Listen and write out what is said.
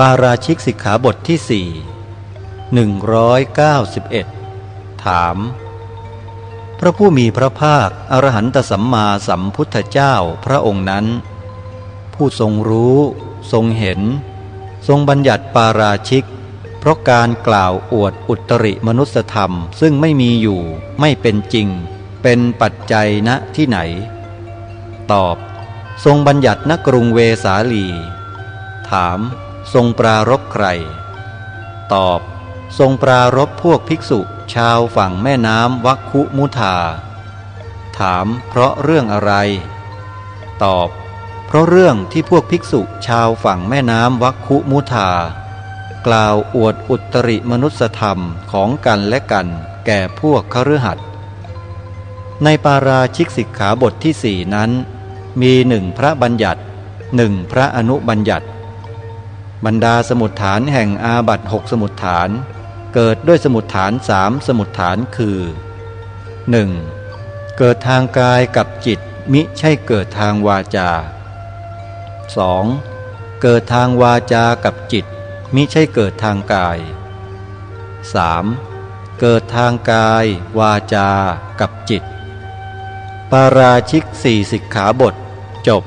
ปาราชิกสิกขาบทที่สี่หนึ่งร้อยเก้าสิบเอ็ดถาม พระผู้มีพระภาค อรหันตสัมมาสัมพุทธเจ้าพระองค์นั้น ผู้ทรงรู้ ทรงเห็น ทรงบัญญัติปาราชิก เพราะการกล่าวอวดอุตริมนุสธรรมซึ่งไม่มีอยู่ ไม่เป็นจริง เป็นปัจจัยณที่ไหน ตอบ ทรงบัญญัติณกรุงเวสาลี ถาม ทรงปรารบใคร ตอบ ทรงปรารบพวกภิกษุชาวฝั่งแม่น้ำวัคคุมุธา ถามเพราะเรื่องอะไร ตอบ เพราะเรื่องที่พวกภิกษุชาวฝั่งแม่น้ำวัคคุมุธา กล่าวอวดอุตริมนุสธรรมของกันและกันแก่พวกคฤหัสถ์ในปาราชิกสิกขาบทที่สี่นั้น มีหนึ่งพระบัญญัติหนึ่งพระอนุบัญญัติ บรรดาสมุดฐานแห่งอาบัตหกสมุดฐาน เกิดด้วยสมุดฐานสามสมุดฐานคือ 1. เกิดทางกายกับจิตมิใช่เกิดทางวาจา 2. เกิดทางวาจากับจิต มิใช่เกิดทางกาย 3. เกิดทางกาย วาจากับจิต ปาราชิกสี่สิกขาบทจบ